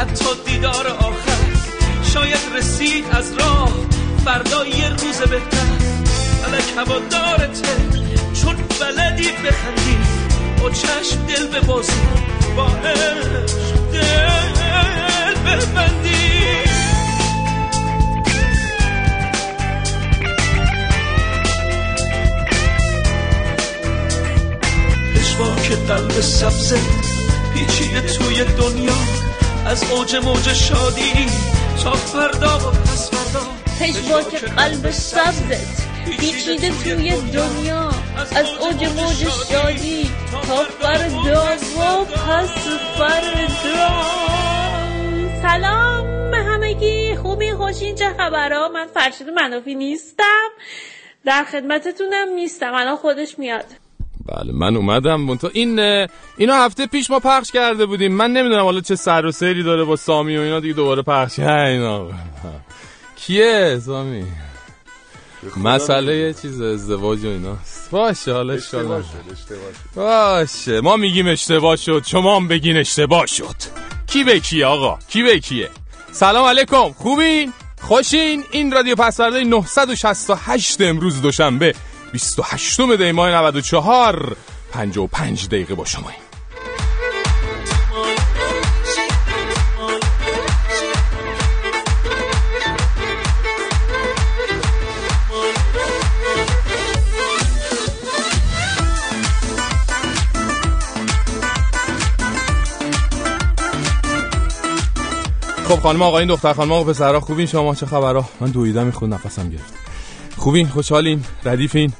حتی دیدار آخر شاید رسید از راه. فردا یه روز بهتر. الک هوا دارته چون بلدی بخندی. با چشم دل به با دل ببندی. که قلب سبزه پیچیده توی دنیا. از اوج موج شادی تا فردا و پس فردا. که قلب سبزت. پیچیده توی دنیا. از اوج موج شادی تا فردا و پس فردا. سلام به همگی. خوبی خوشین چه خبرها؟ من فرشید منافی نیستم. در خدمتتونم نیستم. الان خودش میاد. بله من اومدم. تو این اینا هفته پیش ما پخش کرده بودیم. من نمی‌دونم حالا چه سر و سری داره با سامی و اینا دیگه دوباره پخش. اینا. کیه سامی؟ مسئله چیز ازدواج و ایناست. باشه حالا اشتباه باشه ما میگیم اشتباه شد. شما هم بگین اشتباه شد. کی به کیه آقا؟ کی به کیه؟ سلام علیکم. خوبین؟ خوشین؟ این رادیو پسورده 968 امروز دوشنبه. 28 دی ماه 94 55 دقیقه با شما خب خانم آقایین دختر خانم آقا پسرها خوبین شما؟ چه خبرها؟ من دویدم می‌خواد نفسم گرفت. خوبین؟ خوشحالین؟ ردیفین؟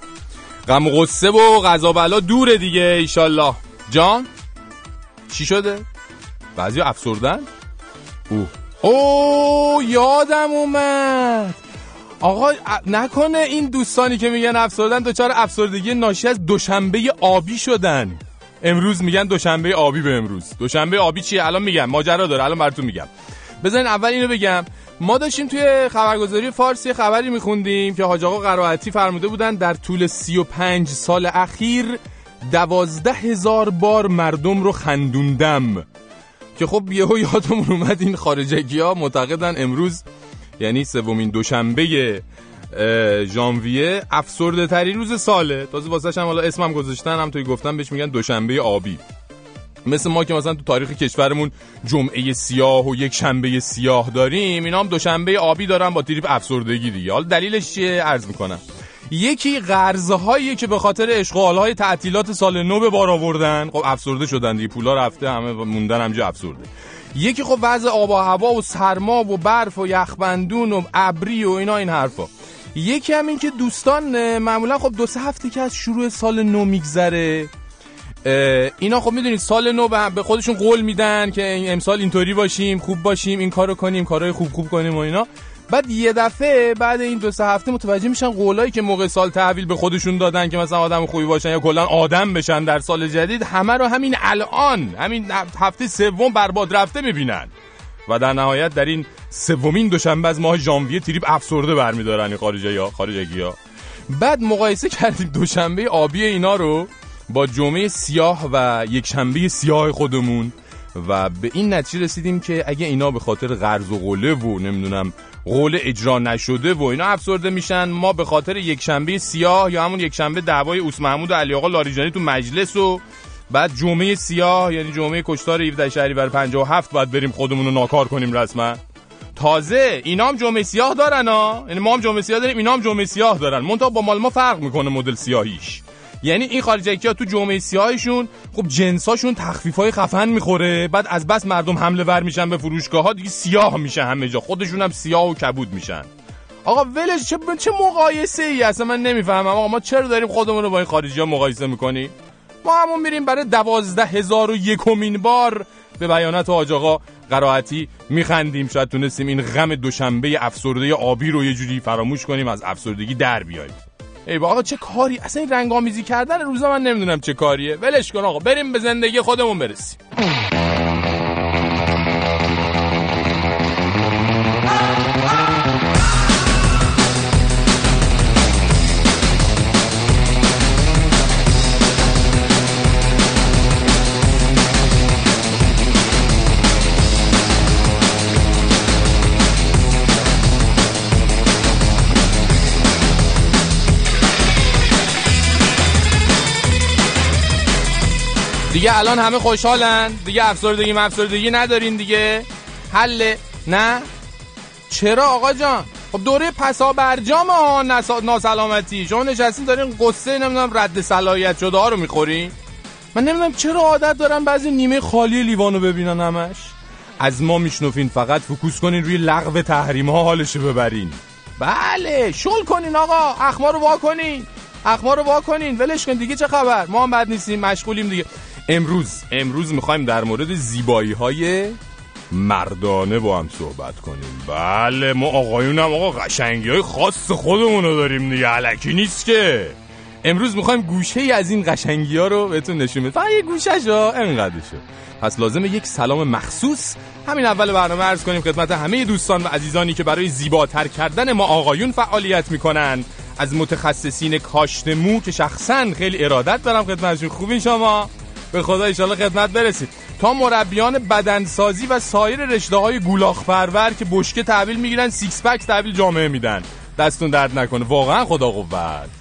غم و غصه و غذا بلا دوره دیگه ایشالله. جان؟ چی شده؟ بعضی افسردن؟ او او یادم اومد. آقا نکنه این دوستانی که میگن افسردن دوچار افسردگی ناشی از دوشنبه آبی شدن. امروز میگن دوشنبه آبی به امروز. دوشنبه آبی چیه؟ الان میگم. ماجرا داره. الان براتون میگم. بزنین اول اینو بگم. ما داشتیم توی خبرگزاری فارسی خبری میخوندیم که حاج آقا قرائتی فرموده بودن در طول 35 سال اخیر دوازده هزار بار مردم رو خندوندم. که خب یهو یادمون اومد این خارجگی ها معتقدن امروز یعنی سومین دوشنبه ژانویه افسرده ترین روز ساله. تازه واسه هم حالا اسمم گذاشتن هم توی گفتم بهش میگن دوشنبه آبی. مثل ما که مثلا تو تاریخ کشورمون جمعه سیاه و یک شنبه سیاه داریم اینا هم دوشنبه آبی دارن با تریپ افسردگی دیگه. حالا دلیلش چیه؟ عرض می‌کنم. یکی قرضهایی که به خاطر اشغال های تعطیلات سال نو به بار آوردن خب افسرده شدن دیگه پولا رفته همه موندن همجا افسرده. یکی خب وضع آب و هوا و سرما و برف و یخبندون و ابری و اینا این حرفا. یکی هم این که دوستان معمولا خب دو سه هفته که از شروع سال نو میگذره اینا خب می‌دونید سال نو به خودشون قول میدن که امسال اینطوری باشیم خوب باشیم این کارو کنیم کارهای خوب خوب کنیم و اینا. بعد یه دفعه بعد این دو سه هفته متوجه میشن قولایی که موقع سال تحویل به خودشون دادن که مثلا آدم خوبی باشن یا کلا آدم بشن در سال جدید همه رو همین الان همین هفته سوم برباد رفته می‌بینن. و در نهایت در این سومین دوشنبه از ماه ژانویه تریپ افسرده برمیدارن این خارجی ها خارجگی ها بعد مقایسه کردیم دوشنبه آبی اینا رو با جمعه سیاه و یک شنبه سیاه خودمون و به این نتیجه رسیدیم که اگه اینا به خاطر قرض و قله و نمی‌دونم قول اجرا نشده و اینا افسرده میشن ما به خاطر یک شنبه سیاه یا همون یک شنبه دعوای اوس محمود و علی آقا لاریجانی تو مجلس و بعد جمعه سیاه یعنی جمعه کشتار 17 شهریور 57 باید بریم خودمون رو ناکار کنیم رسما. تازه اینا هم جمعه سیاه دارن ها. یعنی ما هم جمعه سیاه داریم اینا هم جمعه سیاه دارن. منتها با مال ما فرق می‌کنه مدل سیاهیش. یعنی این خارجی ها تو جمعه سیاهشون خب جنساشون تخفیف های خفن می‌خوره. بعد از بس مردم حمله ور میشن به فروشگاه ها دیگه سیاه میشه همه جا. خودشون هم سیاه و کبود میشن. آقا ولش چه چه مقایسه ای اصلا من نمی‌فهمم. آقا ما چرا داریم خودمون رو با این خارجی ها مقایسه می‌کنیم ما همون میریم برای دوازده هزار و یکمین بار به بیانات آج آقا قرائتی میخندیم. شاید تونستیم این غم دوشنبه افسرده آبی رو یه جوری فراموش کنیم از افسردگی در بیاییم. ای با آقا چه کاری؟ اصلا این رنگ آمیزی کردن روزا من نمی‌دونم چه کاریه. ولش کن آقا بریم به زندگی خودمون برسیم. دیگه الان همه خوشحالن. دیگه افسردگی مفسردگی ندارین دیگه. حله. نه؟ چرا آقا جان؟ خب دوره پسا برجام ها ناسلامتی. شما نشستین دارین قصه نمی‌دونم رد صلاحیت ها رو می‌خورین. من نمی‌دونم چرا عادت دارم بعضی نیمه خالی لیوانو ببینن همش. از ما میشنفین فقط فکوس کنین روی لغو تحریم ها حالشو ببرین. بله شل کنین آقا. اخما رو وا کنین. اخما رو وا کنین. ولش کن دیگه چه خبر؟ ما هم بد نیستیم مشغولیم دیگه. امروز. امروز می‌خوایم در مورد زیبایی های مردانه با هم صحبت کنیم. بله ما آقایونم آقا قشنگی های خاص خودمون داریم دیگه علکی نیست که. امروز می‌خوایم گوشه ای از این قشنگی ها رو بهتون نشون بدیم. فقط یه گوشه شو انقدرشو پس لازمه یک سلام مخصوص. همین اول برنامه عرض کنیم خدمت همه دوستان و عزیزانی که برای زیباتر کردن ما آقایون فعالیت می‌کنن. از متخصصین کاشت مو که شخصا خیلی ارادت دارم خدمتشون. خوبین شما؟ به خدا ایشالله خدمت برسید. تا مربیان بدنسازی و سایر رشته های گولاخ پرور که بشکه تحویل می‌گیرن six pack تحویل جامعه میدن. دستتون درد نکنه. واقعا خدا قوت.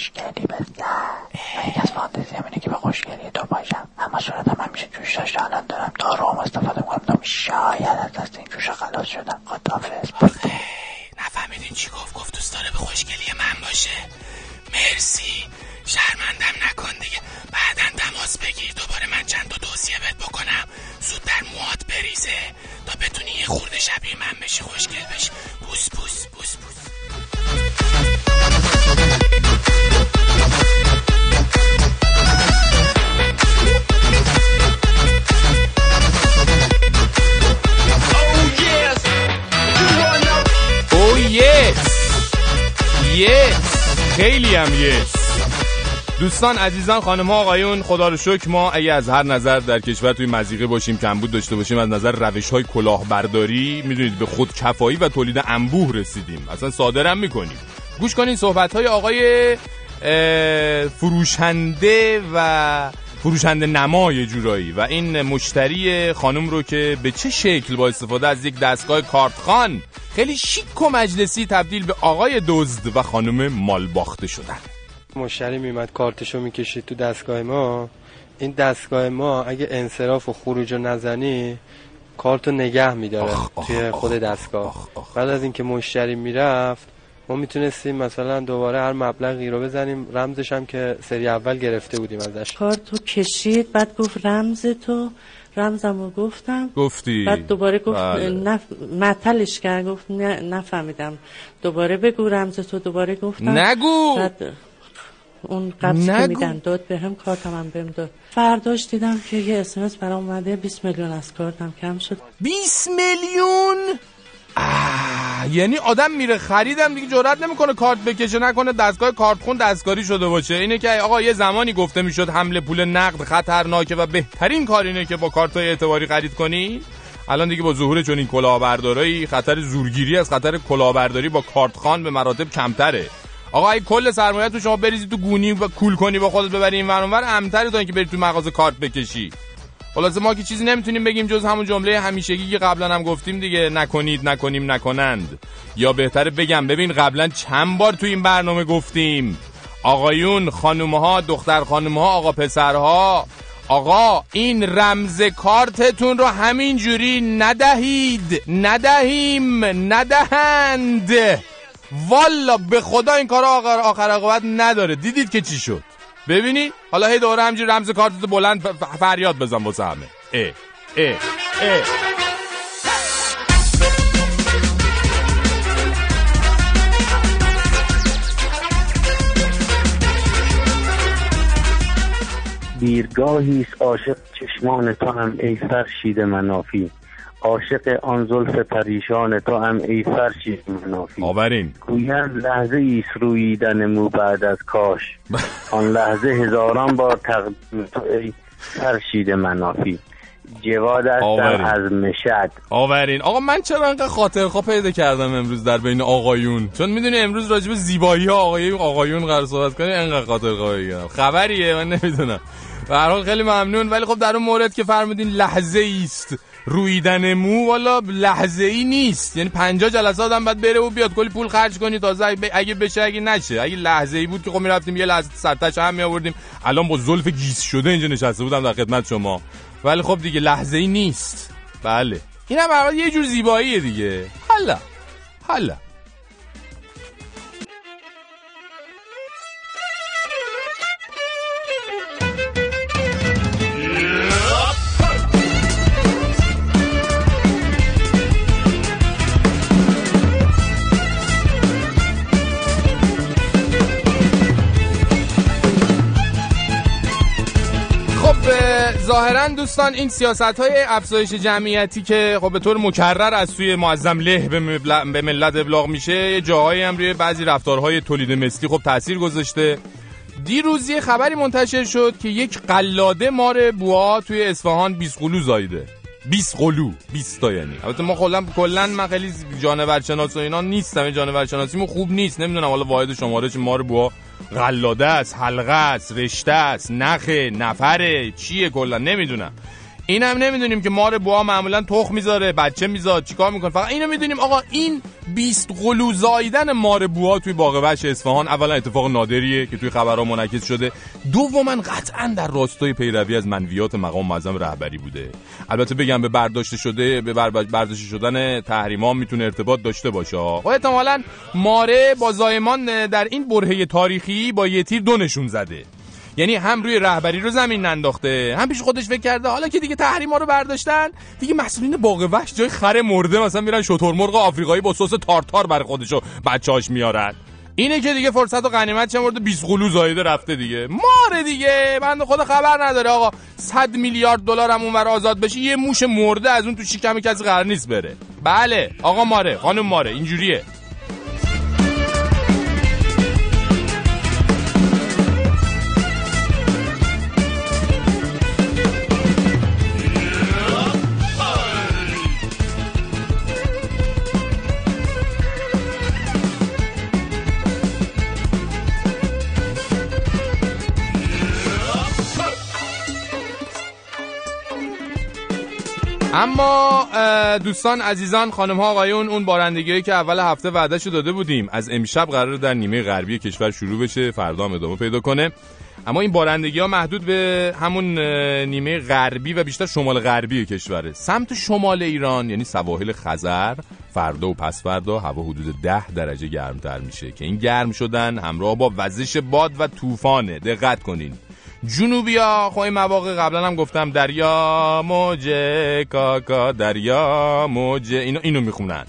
خوشگلی من یکی از فانتزی اینه که به خوشگلی تو باشم. اما صورتم همیشه جوش داشته الان دارم داروم استفاده می‌کنم. شاید از دست این جوش خلاص شدم. خدافز نفهمیدین چی گفت؟ گفت دوست داره به خوشگلی من باشه. مرسی. شرمندم نکن دیگه. بعدا تماس بگیر. دوباره من چند تا توصیه بهت بکنم. زود در موات بریزه. تا بتونی یه خورده شبیه من بشی خوشگل بشی. بوس بوس خیلی هم یس دوستان عزیزان خانم ها آقایون خدا رو شکر ما اگه از هر نظر در کشور توی مزیقه باشیم کمبود داشته باشیم از نظر روش های کلاهبرداری می‌دونید به خود کفایی و تولید انبوه رسیدیم. اصلا صادرم می‌کنیم. گوش کنین صحبت های آقای فروشنده و فروشنده نمای جورایی و این مشتری خانم رو که به چه شکل با استفاده از یک دستگاه کارتخان خیلی شیک و مجلسی تبدیل به آقای دزد و خانم مالباخته شدن. مشتری میمد کارتشو می‌کشید تو دستگاه ما. این دستگاه ما اگه انصراف و خروج رو نزنی کارتو نگه میداره توی خود دستگاه. آخ، آخ. بعد از اینکه مشتری می‌رفت ما می‌تونستیم مثلا دوباره هر مبلغی رو بزنیم. رمزش هم که سری اول گرفته بودیم ازش. کارتو کشید بعد گفت رمز تو. رمزم رو گفتم. گفتی. بعد دوباره گفت بله. نف... معطلش کرد. گفت نه نفهمیدم. دوباره بگو رمز تو دوباره گفتم. نگو. بعد اون قبضی که. میدن داد به هم کارتم هم بهم داد. فرداش دیدم که یه اسمس برام اومده 20 میلیون از کارتم کم شد. 20 میلیون؟ آه، یعنی آدم میره خریدم دیگه جرئت نمی‌کنه کارت بکشه نکنه دستگاه کارتخون دستکاری شده باشه. اینه که آقا یه زمانی گفته می‌شد حمله پول نقد خطرناکه و بهترین کار اینه که با کارت اعتباری خرید کنی. الان دیگه با ظهور چنین کلاهبردارایی خطر زورگیری از خطر کلاهبرداری با کارتخان به مراتب کمتره. آقا اگه کل سرمایه تو شما بریزی تو گونی و کول کنی با خودت ببری این ور امتره تا اینکه بری تو مغازه کارت بکشی. خلاصه ما که چیزی نمی‌تونیم بگیم جز همون جمله همیشگی که قبلا هم گفتیم دیگه. نکنید نکنیم نکنند. یا بهتره بگم ببین قبلا چند بار تو این برنامه گفتیم. آقایون خانومها دختر خانومها آقا پسرها آقا این رمز کارتتون رو همین جوری ندهید ندهیم ندهند. والا به خدا این کار آخر, عاقبت نداره. دیدید که چی شد؟ ببینی؟ حالا هی دوره همجوری رمز کارتتو بلند فریاد بزن واسه همه. اه اه اه. دیرگاهی است عاشق چشمان تو هم ای فرشید منافی. عاشق آن زلف پریشان تو هم ای فرشید منافی. آورین. گویند لحظه ایست روییدن مو بعد از کاش. آن لحظه هزاران بار تقدیم تو ای فرشید منافی. جواد هستم آورین. از مشد آورین. آقا من چرا انقدر خاطر خواه پیدا کردم امروز در بین آقایون؟ چون می‌دونی امروز راجب زیبایی آقای آقایون قرار صحبت کنیم انقدر خاطر خواه خبریه من نمی‌دونم. به خیلی ممنون. ولی خب در اون مورد که فرمودین لحظه است رویدن مو والا لحظه ای نیست. یعنی 50 جلسه آدم بعد بره و بیاد. کلی پول خرج کنی تازه اگه- بشه اگه نشه. اگه لحظه ای بود که خب می‌رفتیم یه لحظه سرتش هم می آوردیم الان با زلف گیس شده اینجا نشسته بودم در خدمت شما. ولی خب دیگه لحظه ای نیست. بله. اینم برای یه جور زیباییه دیگه. حالا. حالا. ظاهرا دوستان این سیاست های افزایش جمعیتی که خب به طور مکرر از سوی معظم له به, مبل- به ملت ابلاغ میشه یه جاهایی هم روی بعضی رفتارهای تولید مثلی خب تاثیر گذاشته. دیروز یه خبری منتشر شد که یک قلاده مار بوا توی اصفهان 20 قلو زایده 20 قلو 20 تا یعنی. البته ما کلا کلا من خیلی جانور شناس و اینا نیستم جانور شناسیمون خوب نیست نمی‌دونم حالا واحد شماره چه مار بوا. قلاده است حلقه است رشته است نخه نفره چیه کلا؟ نمی‌دونم. اینم نمی‌دونیم که مار بوا معمولا تخم می‌ذاره بچه می‌ذاره چیکار می‌کنه؟ فقط اینو می‌دونیم آقا این 20 قلو زایدن مار بوا توی باغ وحش اصفهان اولا اتفاق نادریه که توی خبرها منعکس شده. دوما قطعا در راستای پیروی از منویات مقام معظم رهبری بوده. البته بگم به برداشته شده به بر- برداشته شدن تحریما می‌تونه ارتباط داشته باشه. و احتمالا ماره با زایمان در این برهه تاریخی با یه تیر دو نشون زده. یعنی هم روی رهبری رو زمین ننداخته هم پیش خودش فکر کرده حالا که دیگه تحریما رو برداشتن دیگه مسئولین باغ وحش جای خر مرده مثلا میرن شترمرغ آفریقایی با سس تارتار برای خودشو بچه‌هاش میارن. اینه که دیگه فرصت و غنیمت چه مورد 20 قلو زایده رفته دیگه. ماره دیگه بنده خدا خبر نداره آقا. 100 میلیارد دلار هم اونور آزاد بشه یه موش مرده از اون تو شکم کسی قرار نیست بره. بله آقا ماره خانم ماره اینجوریه. اما دوستان عزیزان خانم ها آقایون اون بارندگی که اول هفته وعدهش رو داده بودیم از امشب قرار در نیمه غربی کشور شروع بشه فردا هم ادامه پیدا کنه. اما این بارندگی ها محدود به همون نیمه غربی و بیشتر شمال غربی کشوره. سمت شمال ایران یعنی سواحل خزر فردا و پس فردا هوا حدود 10 درجه گرمتر میشه. که این گرم شدن همراه با وزش باد و طوفانه. دقت کنین. جنوبیا. خب این مواقع قبلا هم گفتم دریا موجه کاکا دریا موجه اینو اینو می‌خونن.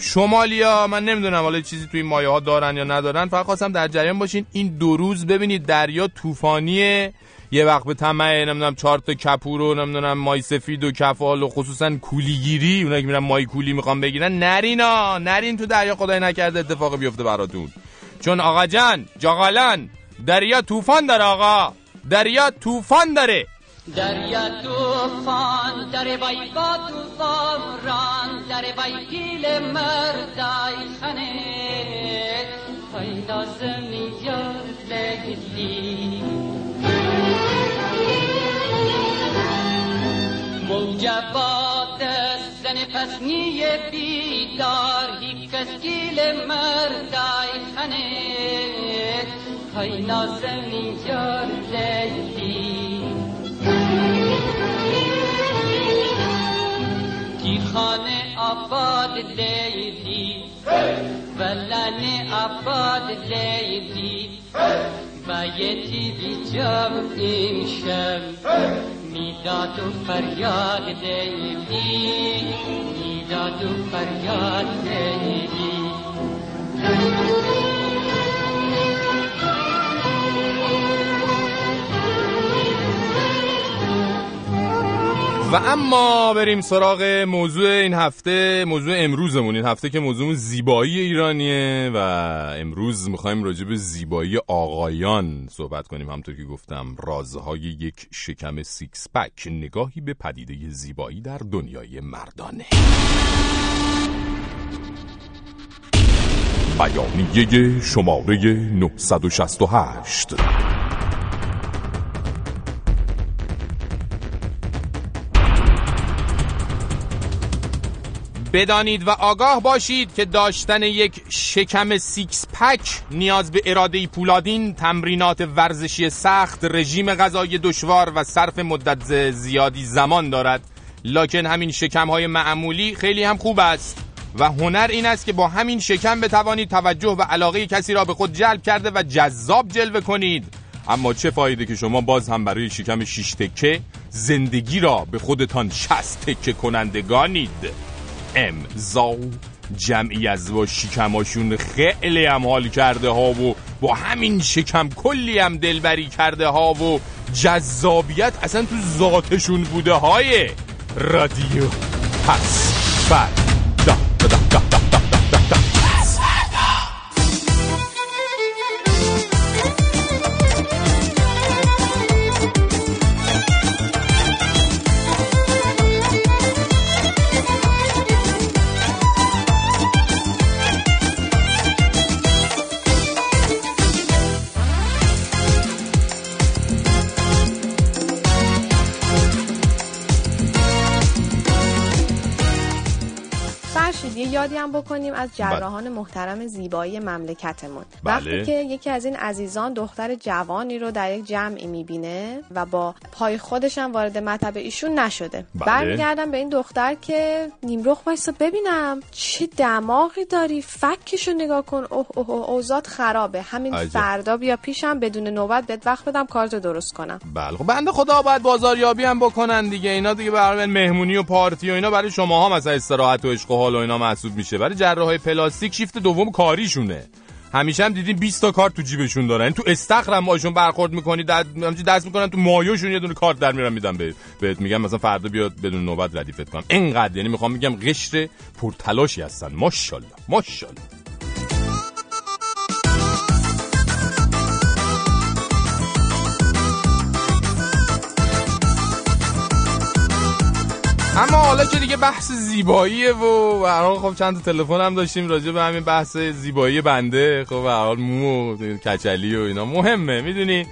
شمالیا من نمی‌دونم حالا چیزی توی مایه ها دارن یا ندارن فقط خواستم در جریان باشین. این دو روز ببینید دریا طوفانیه. یه وقت به طمع نمی‌دونم چهار تا کپور و نمی‌دونم مای سفید و کفال و خصوصا کولیگیری اونایی که میرن مای کولی می‌خوان بگیرن. نرینا نرین تو دریا خدای نکرده اتفاقی بیفته براتون. چون آقا جان جاغالان دریا طوفان داره آقا. دریا طوفان داره. دریا توفان در بای با توفان ران در بای گیل مردای خنه های نازمی یار لیلی موجبات زن پسنی بیدار هیچ کس گیل مردای خنه های یار لیلی کی خانه آباد لیلی ولن آباد لیلی بایتی بی جام این شب می‌داد و فریاد لیلی می‌داد و فریاد لیلی و اما بریم سراغ موضوع این هفته موضوع امروزمون. این هفته که موضوع زیبایی ایرانیه و امروز می‌خوایم راجع به زیبایی آقایان صحبت کنیم. همطور که گفتم رازهای یک شکم سیکس پک نگاهی به پدیده زیبایی در دنیای مردانه. بیانیه شماره 968 بدانید و آگاه باشید که داشتن یک شکم سیکس پک نیاز به اراده پولادین، تمرینات ورزشی سخت، رژیم غذایی دشوار و صرف مدت زیادی زمان دارد. لکن همین شکم های معمولی خیلی هم خوب است و هنر این است که با همین شکم بتوانید توجه و علاقه کسی را به خود جلب کرده و جذاب جلوه کنید اما چه فایده که شما باز هم برای شکم شیش تکه زندگی را به خودتان شست تکه کنندگانید امضا. جمعی از با شکماشون خیلی هم حال کرده ها و با همین شکم کلی هم دلبری کرده ها و جذابیت اصلا تو ذاتشون بوده های رادیو. پس بر یادی هم بکنیم از جراحان محترم زیبایی مملکتمون. بله. وقتی که یکی از این عزیزان دختر جوانی رو در یک جمعی می‌بینه و با پای خودش هم وارد مطب ایشون نشده. بله. برمیگردم به این دختر که نیمرخ وایسا ببینم چه دماغی داری فکشو نگاه کن. اوه اوه اوه اوضاعت خرابه. همین عجب. فردا بیا پیشم بدون نوبت بهت وقت بدم کارتو درست کنم. بله. خب بنده خدا باید بازاریابی هم بکنن دیگه. اینا دیگه برای مهمونی و پارتی و اینا برای شما ها مثلا استراحت و عشق و حال و اینا محسوب میشه برای جراحای پلاستیک شیفت دوم کاریشونه. همیشه هم دیدین 20 تا کارت تو جیبشون دارن. یعنی تو استخرم باشون برخورد می‌کنی دست می‌کنن تو مایوشون یه دونه کارت در میرن میدن بهت میگم مثلا فردا بیاد بدون نوبت ردیفت کنم اینقدر یعنی می‌خوام میگم قشر پرتلاشی هستن. ماشاءالله ماشاءالله. اما حالا که دیگه بحث زیباییه و حال خب چند تا تلفن هم داشتیم راجع به همین بحث زیبایی بنده خب حال مو و کچلی و اینا. مهمه می‌دونی؟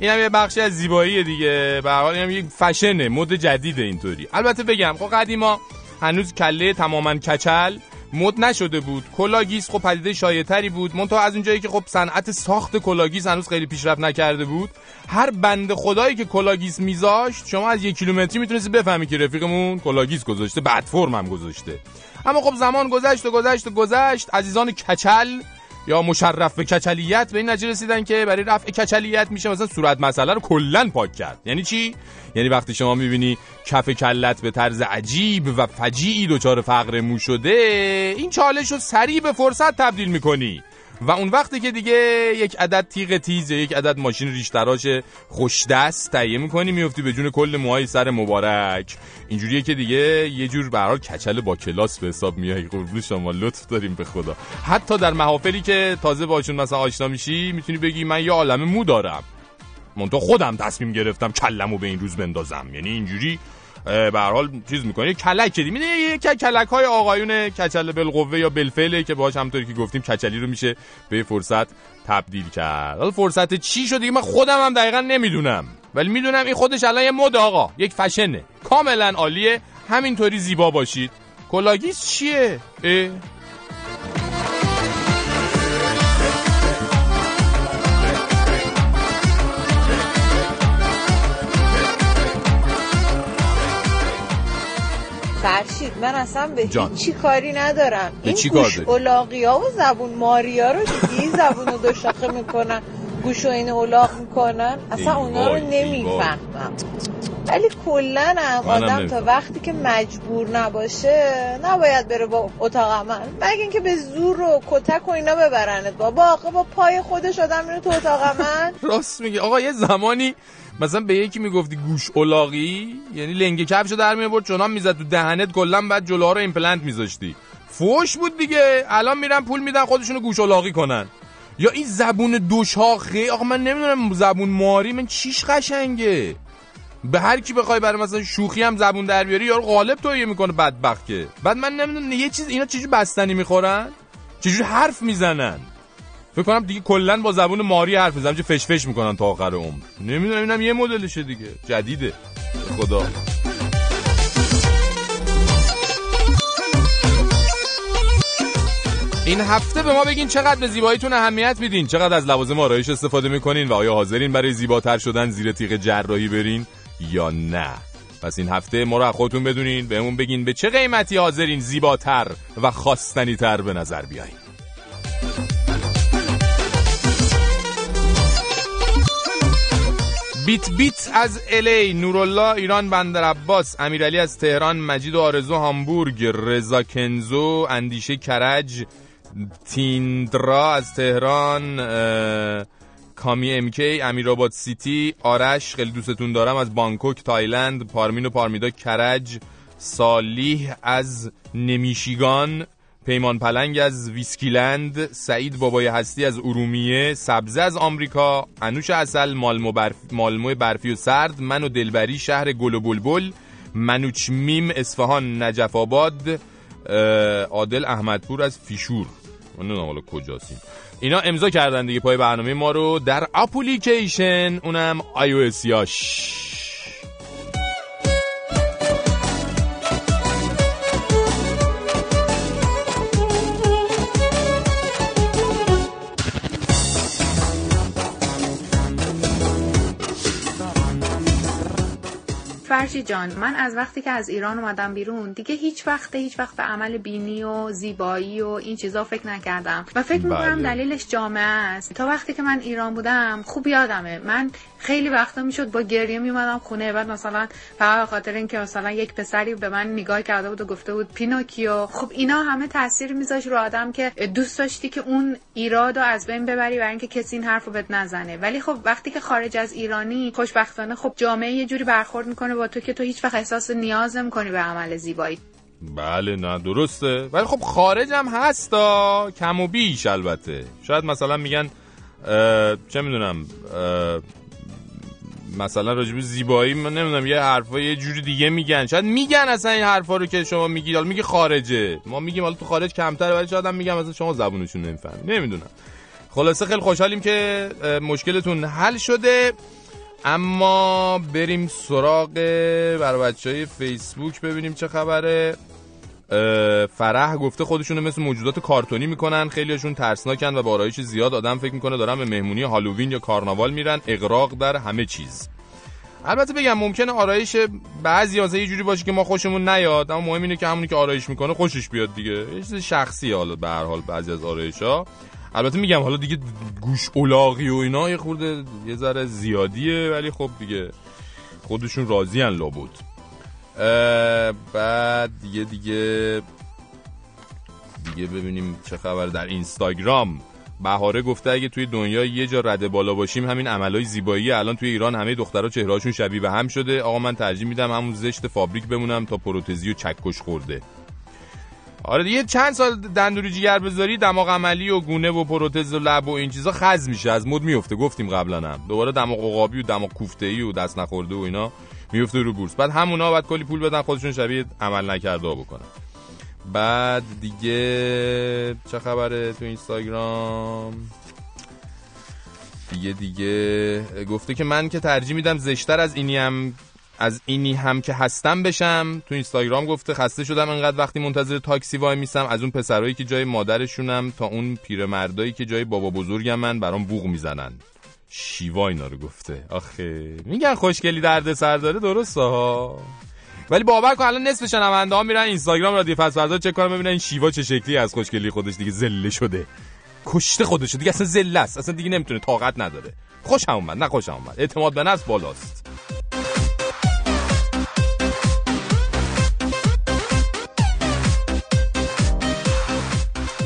این هم یه بخشی از زیبایی دیگه. به هر حال این هم یک فشنه مد جدیده اینطوری. البته بگم خب قدیما هنوز کله تماما کچل مد نشده بود. کلاگیس خب پدیده شایع‌تری بود. منتها از اونجایی که خب صنعت ساخت کلاگیس هنوز خیلی پیشرفت نکرده بود. هر بند خدایی که کلاگیس میذاشت شما از یک کیلومتری می‌تونستی بفهمی که رفیقمون کلاگیس گذاشته. بعد فرم هم گذاشته. اما خب زمان گذشت و گذشت و گذشت. عزیزان کچل یا مشرف به کچلیت؟ به این نتیجه رسیدن که برای رفع کچلیت میشه مثلا صورت مسئله رو کلا پاک کرد. یعنی چی؟ یعنی وقتی شما می‌بینی کف کلت به طرز عجیب و فجیعی دچار فقر مو شده این چالش رو سریع به فرصت تبدیل می‌کنی. و اون وقتی که دیگه یک عدد تیغ تیز یک عدد ماشین ریش تراش خوش دست تهیه می‌کنی میفتی به جون کل موهای سر مبارک. اینجوریه که دیگه یه جور به هر کچل با کلاس به حساب میای. قربون شما لطف داریم به خدا. حتی در محافلی که تازه باشون مثلا آشنا میشی می‌تونی بگی من یه عالم مو دارم. منتها خودم تصمیم گرفتم کلمو به این روز بندازم. یعنی اینجوری به حال چیز می‌کنه کلک کردی می‌دونی یه کلک های آقایون کچل بالقوه یا بالفعله که باهاش همونطوری که گفتیم کچلی رو میشه به فرصت تبدیل کرد. حالا فرصت چی شد دیگه؟ من خودم هم دقیقا نمی‌دونم. ولی می‌دونم این خودش الان یه مد آقا. یک فشنه. کاملا عالیه. همینطوری زیبا باشید. کلاگیس چیه؟ اه؟ فرشید من اصلا به جان. هیچی کاری ندارم به این چی گوش؟ الاغی ها و زبون ماریا رو دیدی این زبون رو دو شاخه می‌کنن گوش و این الاغ می‌کنن اصلا اونا رو. نمی‌فهمم ولی کلا آدم تا. وقتی که مجبور نباشه نباید بره با اتاق عمل مگه اینکه به زور و کتک و اینا ببرنت با باقی با پای خودش آدم میره تو اتاق عمل راست میگه آقا یه زمانی مثلا به یکی می‌گفتی گوش اولاغی یعنی لنگه کفشو در میآورد چنان می‌زد تو دهنت کلا بعد جلوها رو ایمپلنت میذاشتی. فوش بود دیگه. الان میرن پول میدن خودشونو گوش اولاغی کنن. یا این زبون دو شاخه آقا من نمی‌دونم زبون ماری من چیش قشنگه؟ به هر کی بخوای برای مثلا شوخی هم زبون در بیاری یارو غالب تویه می‌کنه بدبخت که بعد من نمی‌دونم یه چیز اینا چجوری بستنی می‌خورن؟ چجوری حرف می‌زنن؟ فکر کنم دیگه کلا با زبون ماری حرف می‌زنم چه فش می‌کنن تا آخر عمر. نمی‌دونم اینم یه مدلشه دیگه. جدیده. خدا. این هفته به ما بگین چقدر به زیباییتون اهمیت میدین. چقدر از لوازم آرایش استفاده می‌کنین و آیا حاضرین برای زیباتر شدن زیر تیغ جراحی برین یا نه. پس این هفته ما رو خودتون بدونین بهمون بگین به چه قیمتی حاضرین زیباتر و خواستنی تر به نظر بیاین بیت بیت از الی نورالله ایران بندر عباس امیرعلی از تهران مجید و آرزو هامبورگ رضا کنزو اندیشه کرج تیندرا از تهران کامی امکی امیرآباد سیتی آرش خیلی دوستتون دارم از بانکوک تایلند پارمین و پارمیدا کرج صالح از نمیشیگان. پیمان پلنگ از ویسکیلند سعید بابای هستی از ارومیه سبزه از آمریکا انوش اصل مالمو, برف... مالمو برفی و سرد من و دلبری شهر گل و بلبل منوچ میم اصفهان نجف آباد عادل احمدپور از فیشور. من نمی‌دونم حالا کجاستیم. اینا امضا کردن دیگه پای برنامه ما رو در اپلیکیشن اونم آی او فرشی جان من از وقتی که از ایران اومدم بیرون دیگه هیچ وقت هیچ وقت به عمل بینی و زیبایی و این چیزا فکر نکردم. و فکر می‌کنم بله. دلیلش جامعه است. تا وقتی که من ایران بودم خوب یادمه. من خیلی وقتا می‌شد با گریه میومدم خونه بعد مثلا فقط خاطر اینکه مثلا یک پسری به من نگاه کرده بود و گفته بود پینوکیو. خب اینا همه تاثیر میذاش رو آدم که دوست داشتی که اون ایراد رو از بین ببری برای اینکه کسی این حرف رو بهت نزنه. ولی خب وقتی که خارج از ایرانی خوشبختانه خب جامعه یه جوری برخورد می‌کنه با تو که تو هیچ وقت احساس نیاز نمی‌کنی به عمل زیبایی. بله نه درسته. ولی خب خارج هم هستا کم و بیش البته. شاید مثلا میگن چه می‌دونم مثلا راجب زیبایی من نمی‌دونم یه حرفا یه جوری دیگه میگن. شاید میگن اصلا این حرفا رو که شما میگی حالا میگی خارجه. ما میگیم حالا تو خارج کمتره ولی شاید هم میگم مثلا شما زبونشون نمی‌فهمی نمی‌دونم. خلاصه خیلی خوشحالیم که مشکلتون حل شده. اما بریم سراغ برای بچه های فیسبوک ببینیم چه خبره. فرح گفته خودشونو مثل موجودات کارتونی می‌کنن خیلیشون ترسناکن و با آرایش زیاد آدم فکر می‌کنه دارن به مهمونی هالووین یا کارناوال میرن اغراق در همه چیز. البته بگم ممکنه آرایش بعضی مثلا یه جوری باشه که ما خوشمون نیاد اما مهم اینه که همونی که آرایش می‌کنه خوشش بیاد دیگه. یه چیز شخصی حالا به هر حال بعضی از آرایش ها البته میگم حالا دیگه گوش اولاغی و اینا یه خورده یه ذره زیادیه ولی خب دیگه خودشون راضی ان لابد. اه، بعد دیگه دیگه دیگه ببینیم چه خبر در اینستاگرام. بهاره گفته اگه توی دنیا یه جا رده بالا باشیم همین عملای زیبایی. الان توی ایران همه دخترها چهرهاشون شبیه به هم شده. آقا من ترجیح میدم همون زشت فابریک بمونم تا پروتزی و چکش خورده. آره دیگه چند سال دندوری جگر بذاری دماغ عملی و گونه و پروتز و لب و این چیزا خز میشه. از مد میفته. گفتیم قبلا هم. دوباره دماغ عقابی و دماغ کوفته ای و دست نخورده و اینا. میفته رو بورس. بعد همونا بعد کلی پول بدن خودشون شبیه عمل نکرده بکنن. بعد دیگه چه خبره تو اینستاگرام؟ دیگه دیگه گفته که من که ترجیح میدم زشتر از اینی هم از اینی هم که هستم بشم. تو اینستاگرام گفته خسته شدم انقدر وقتی منتظر تاکسی وای میسم. از اون پسرایی که جای مادرشونم تا اون پیرمردایی که جای بابا بزرگم من برام بوق می‌زنن. شیوا اینا رو گفته. آخه میگن خوشگلی درد سر داره درسته ها؟ ولی باور کن الان نصف شنونده ها میرن اینستاگرام رادیو فردا فردا چک کنن ببینن این شیوا چه شکلی از خوشگلی خودش دیگه زله شده. کشته خودش دیگه اصلا زله است. اصلا دیگه نمی‌تونه طاقت نداره. خوش هم اومد نه خوش هم اومد. اعتماد به نفس بالاست.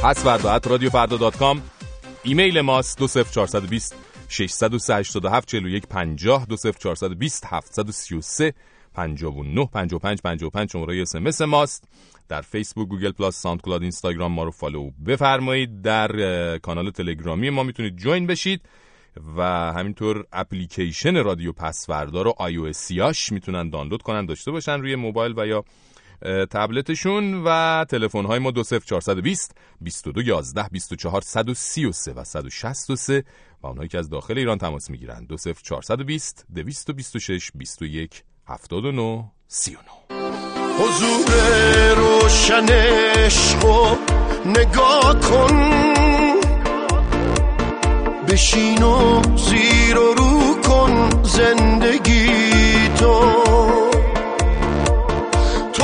پس فردا رادیو فردا dot com ایمیل ماست دو 687 41 50 20420 733 59 55 55 شماره اس ام اس ماست. در فیسبوک گوگل پلاس ساوند کلاد اینستاگرام ما رو follow بفرمایید. در کانال تلگرامی ما می‌تونید join بشید و همینطور اپلیکیشن رادیو پسوردا رو آی او می‌تونن دانلود کنن داشته باشن روی موبایل و یا تبلتشون و تلفن های ما 20420 2211 24 133 و 163 و اونایی که از داخل ایران تماس می‌گیرن. 20420 226 21 79 39 حضور روشن عشق نگاه کن. بشین و زیر و رو کن زندگی تو.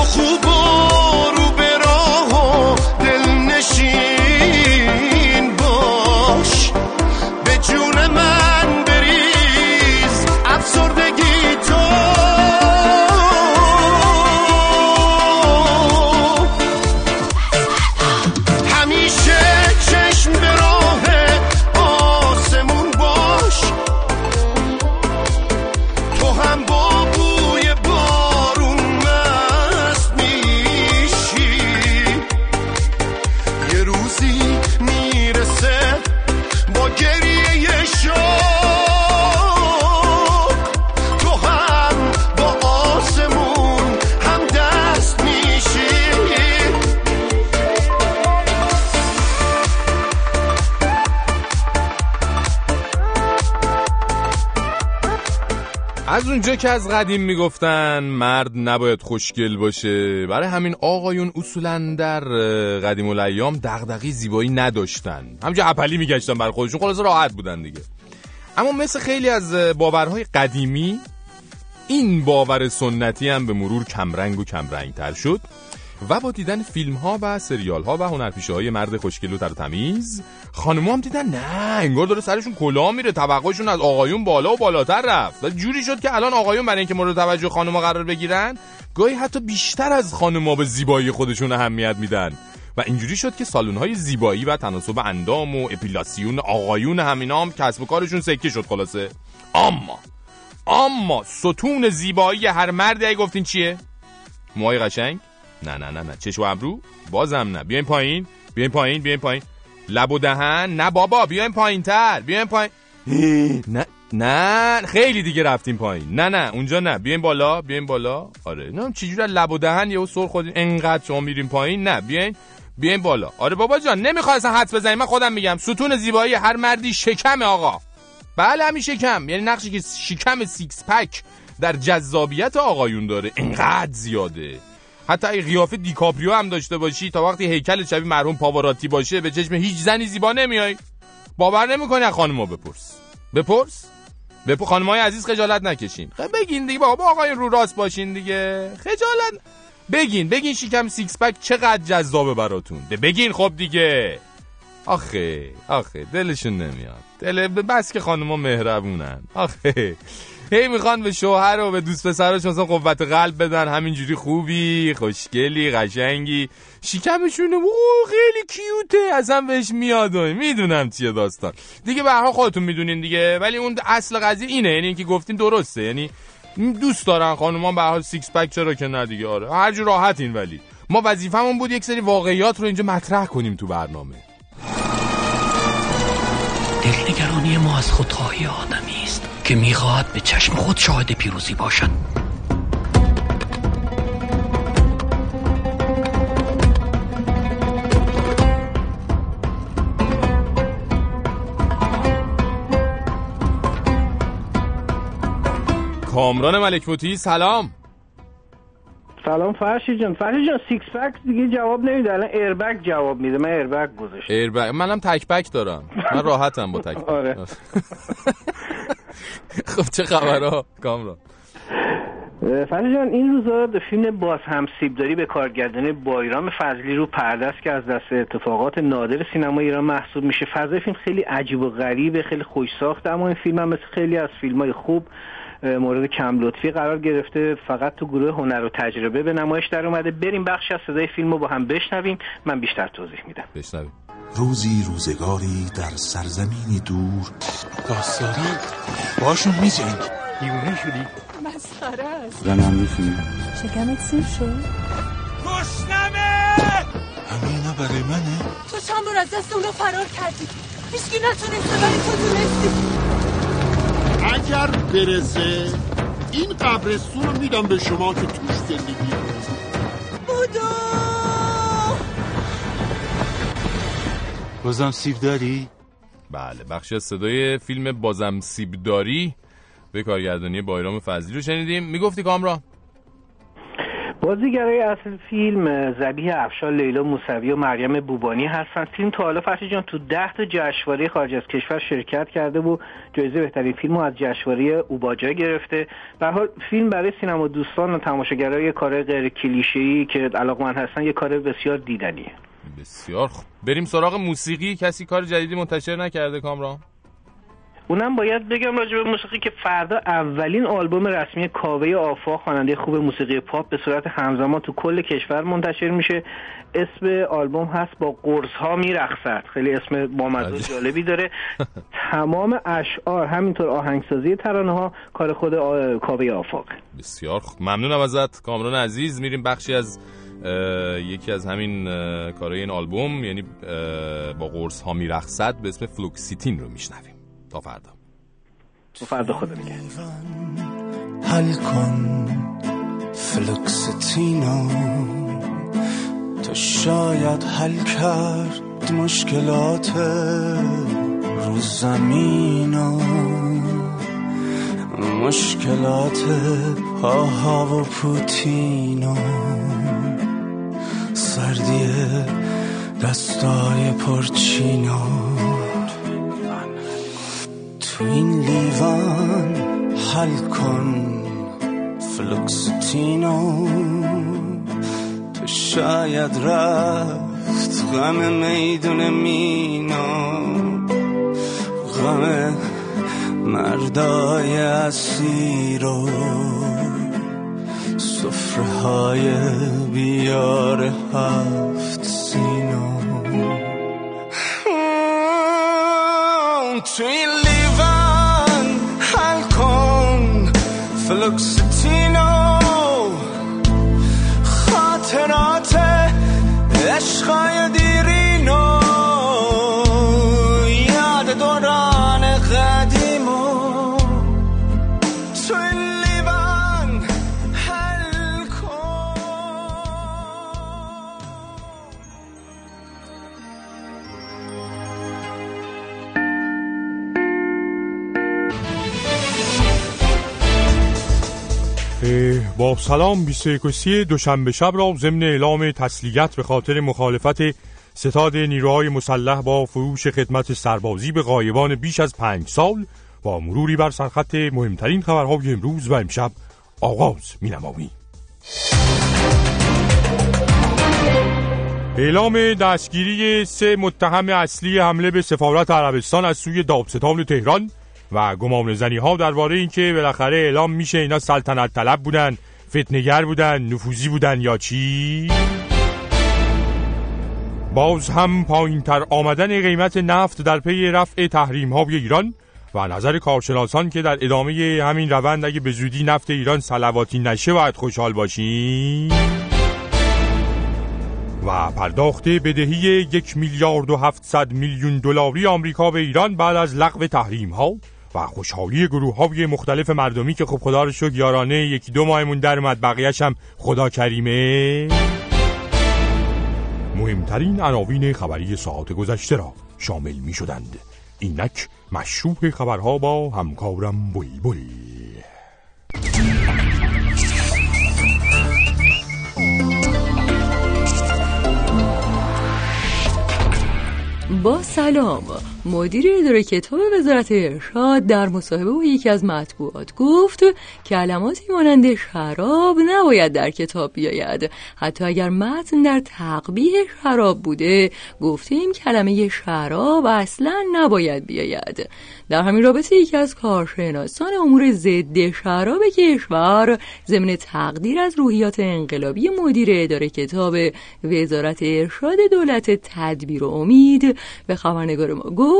تو از اونجا که از قدیم می‌گفتن مرد نباید خوشگل باشه. برای همین آقایون اصولا در قدیم الایام دغدغه زیبایی نداشتن. همینجا اپلی میگشتن برای خودشون خلاص راحت بودن دیگه. اما مثل خیلی از باورهای قدیمی این باور سنتی هم به مرور کمرنگ و کمرنگ تر شد. و با دیدن فیلم ها و سریال ها و هنرپیشه های مرد خوشگل و تر تمیز خانم‌ها هم دیدن نه انگار داره سرشون کلاه میره طبقهشون از آقایون بالا و بالاتر رفت. و جوری شد که الان آقایون برای اینکه مورد توجه خانم‌ها قرار بگیرن گاهی حتی بیشتر از خانم‌ها به زیبایی خودشون اهمیت میدن. و اینجوری شد که سالن‌های زیبایی و تناسب اندام و اپیلاسیون آقایون همینا هم کسب و کارشون سکه شد خلاصه. اما اما ستون زیبایی هر مردی گفتین چیه؟ موهای قشنگ؟ نه نه نه نه. چشم و ابرو؟ بازم نه. بیاین پایین. بیاین پایین بیاین پایین. لب و دهن؟ نه بابا بیاین پایین تر بیاین پایین. نه نه. خیلی دیگه رفتیم پایین. نه نه اونجا نه. بیاین بالا بیاین بالا. آره نه چجوری لب و دهن یهو سر خوردین انقدر شما میریم پایین. نه بیاین بیاین بالا. آره بابا جان نمی‌خواد اصلا حدس بزنی. من خودم میگم ستون زیبایی هر مردی شکم آقا. بله همین شکم. یعنی نقشی که شکم six pack در جذابیت آقایون داره. انقدر زیاده. حتی اگه قیافه دیکاپریو هم داشته باشی تا وقتی هیکل شبیه مرحوم پاواراتی باشه به چشم هیچ زنی زیبا نمیای. باور نمی‌کنی از خانم‌ها بپرس. بپرس؟ بپو خانمای عزیز خجالت نکشین. خب بگین دیگه بابا آقایون رو راست باشین دیگه. خجالت بگین بگین شکم سیکس پک چقدر جذابه براتون. بگین خب دیگه. آخه آخه دلشون نمیاد. دل بس که خانم‌ها مهربونن. آخه. هی می‌خوان به شوهر و به دوست پسرش مثلا قوت قلب بدن. همینجوری خوبی خوشگلی قشنگی. شکمشونه او خیلی کیوته. اصلا بهش میاد می‌دونم چیه داستان. دیگه به خودتون می‌دونین دیگه. ولی اون اصل قضیه اینه. یعنی اینکه گفتین درسته. یعنی دوست دارن خانومان به حال سیکس پک چرا که نه دیگه. آره. هر جور راحتین ولی. ما وظیفمون بود یک سری واقعیات رو اینجا مطرح کنیم تو برنامه. دلنگرانی ما از خودخواهی آدمی است. که می‌خواهد به چشم خود شاهد پیروزی باشد. کامران ملک مطیعی سلام. سلام فرشی جان. فرشی جان six pack دیگه جواب نمیده. الان ایربگ جواب میده. من ایربگ گذاشتم. ایربگ منم تک pack دارم. من راحتم با تک pack آره. خب چه خبرها؟ کامران. فرشی جان این روزا فیلم باز هم سیب داری به کارگردانی بایرام فضلی رو پرده است که از دست اتفاقات نادر سینما ایران محسوب میشه. فضای فیلم خیلی عجیب و غریبه خیلی خوش ساخته اما این فیلم هم مثل خیلی از فیلم های خوب مورد کم لطفی قرار گرفته. فقط تو گروه هنر و تجربه به نمایش در اومده بریم بخش از صدای فیلم رو با هم بشنویم. من بیشتر توضیح میدم. بشنویم. روزی روزگاری در سرزمینی دور. داستارم باشون میجنگ دیونه شدی؟ مسخره است. زنم میشونی شکمت سیر شد. گشنمه! همینا برای منه. تو چند بار از دست اونو فرار کردی؟ هیچکی نتونسته ولی تو تونستی اگر برسه این قبرستون رو میدم به شما که توش زندگی کنید. بودو! بازم سیب داری؟ بله بخشی از صدای فیلم بازم سیبداری به کارگردانی بایرام فضلی رو شنیدیم. می‌گفتی کامران؟ بازیگرای اصل فیلم زبیه افشار لیلا موسوی و مریم بوبانی هستن. فیلم تا حالا فرشی جان تو ده تا جشنواره خارج از کشور شرکت کرده و جایزه بهترین فیلم رو از جشنواره اوباجا گرفته. به هر حال فیلم برای سینما دوستان و تماشاگرای کار غیر کلیشه‌ای که علاقمند هستن یه کار بسیار دیدنیه. بسیار خوب. بریم سراغ موسیقی. کسی کار جدیدی منتشر نکرده کامران؟ اونم باید بگم راجع به موسیقی که فردا اولین آلبوم رسمی کاوه آفاق خواننده خوب موسیقی پاپ به صورت همزمان تو کل کشور منتشر میشه. اسم آلبوم هست با قرص ها میرخصد خیلی اسم بامزه و جالبی داره. تمام اشعار همینطور آهنگسازی ترانه ها کار خود آ- کاوه آفاق. بسیار خوب. ممنونم ازت کامران عزیز. میریم بخشی از یکی از همین کارهای این آلبوم یعنی با قرص ها می‌رقصد به اسم فلوکسیتین رو میشنویم. تا فردا. تو فردا خدا نگه حل کن فلوکستینو تو شاید حل کرد مشکلات رو زمینو. مشکلات پاها و پوتینو. سردی دستای پرچینو تو این لیوان حل کن فلوکستینو تو شاید رفت غم میدون مینو غم مردای اسیرو. سفره های بیار هفت سینو تو این لیوان حل کن فلوکستینو با سلام 21 دوشنبه شب را ضمن اعلام تسلیت به خاطر مخالفت ستاد نیروهای مسلح با فروش خدمت سربازی به غایبان بیش از پنج سال با مروری بر سرخط مهمترین خبرهای امروز و امشب آغاز می نماییم. اعلام دستگیری سه متهم اصلی حمله به سفارت عربستان از سوی دادستان تهران و گمان زنی ها درباره اینکه بالاخره اعلام میشه اینا سلطنت طلب بودن فتنگر بودن نفوذی بودن یا چی؟ باز هم پایین تر آمدن قیمت نفت در پی رفع تحریم های ایران و نظر کارشناسان که در ادامه همین روند اگه به زودی نفت ایران سلواتی نشه باید خوشحال باشیم. و پرداخت بدهی یک میلیارد و هفتصد میلیون دلاری آمریکا به ایران بعد از لغو تحریم ها و خوشحالی گروه های مختلف مردمی که خب خدا رو شکر یارانه یکی دو ماهمون در اومد بقیهش هم خدا کریمه. مهمترین عناوین خبری ساعت گذشته را شامل می شدند اینک مشروع خبرها با همکارم بلبل با سلام. مدیر اداره کتاب وزارت ارشاد در مصاحبه با یکی از مطبوعات گفت کلماتی مانند شراب نباید در کتاب بیاید. حتی اگر متن در تقبیه شراب بوده گفته این کلمه شراب اصلا نباید بیاید. در همین رابطه یکی از کارشناسان امور ضد شراب کشور ضمن تقدیر از روحیات انقلابی مدیر اداره کتاب وزارت ارشاد دولت تدبیر و امید به خبرنگار ما گفت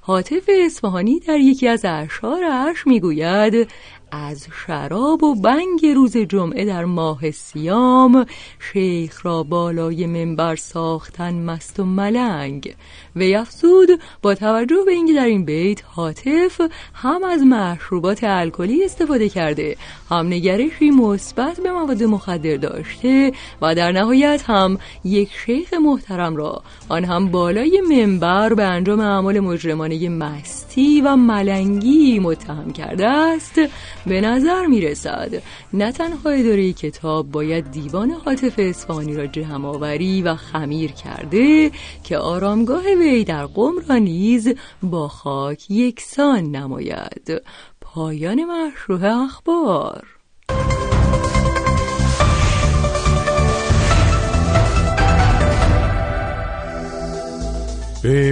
حاطف اصفهانی در یکی از اشعارش می‌گوید از شراب و بنگ روز جمعه در ماه سیام شیخ را بالای منبر ساختن مست و ملنگ. و افزود با توجه به اینکه در این بیت حاطف هم از مشروبات الکلی استفاده کرده هم نگرشی مثبت به مواد مخدر داشته و در نهایت هم یک شیخ محترم را آن هم بالای منبر به انجام اعمال مجرمانه مستی و ملنگی متهم کرده است. به نظر می رسد نه تنها اداره کتاب باید دیوان حاطف اصفهانی را جمع آوری و خمیر کرده که آرامگاه وی در قم را نیز با خاک یکسان نماید. پایان مشروع اخبار.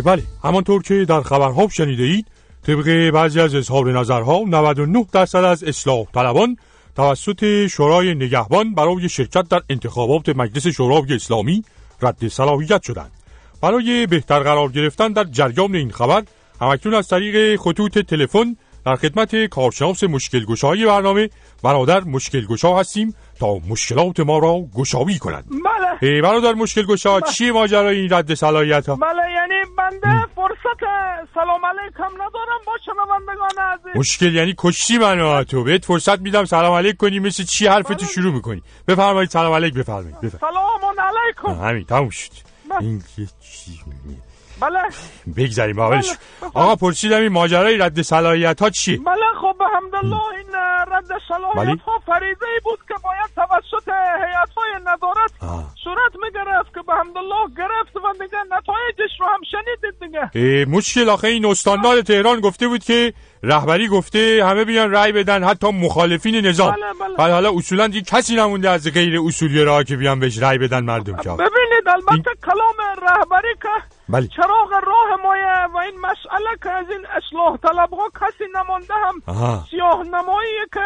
بله همانطور که در خبرها شنیده اید طبق بعضی از اظهار نظرها 99 درصد از اصلاح طلبان توسط شورای نگهبان برای شرکت در انتخابات مجلس شورای اسلامی رد صلاحیت شدند. برای بهتر قرار گرفتن در جریان این خبر همکنون از طریق خطوط تلفن در خدمت کارشناس مشکل گشایی برنامه برادر مشکل گشا هستیم تا مشکلات ما را گشایی کنند. بله. برادر مشکل گشا چیه ماجرای این رد صلاحیت ها بله. بنده فرصت سلام علیکم ندارم با شنوندگان عزیز. مشکل یعنی کشتی منو تو. بهت فرصت میدم سلام علیک کنی مثل چی حرفتو شروع می‌کنی بفرمایید سلام علیک بفرمایید بفرمایید. سلام علیکم. همین تموم شد. این چی بله. بگذاریم اولش بله. آقا پرسیدم این ماجرای رد صلاحیت ها چیه؟ بله خب الحمدلله این رد صلاحیت ها فریضه ای بود که باید توسط هیئت های نظارت صورت می‌گرفت که به الحمدلله گرفت و دیگه نتایجش رو هم شنیدید دیگه. مشکل آخه این استاندار تهران گفته بود که رهبری گفته همه بیان رأی بدن حتی مخالفین نظام بله، بله. حالا اصولا دیگه کسی نمونده از غیر اصولی که بیان بهش رأی بدن مردم که ببینید البته کلام رهبری که بله. چراغ راه مایه و این مسئله که از این اصلاح طلب ها کسی نمانده هم آها. سیاه نمایی که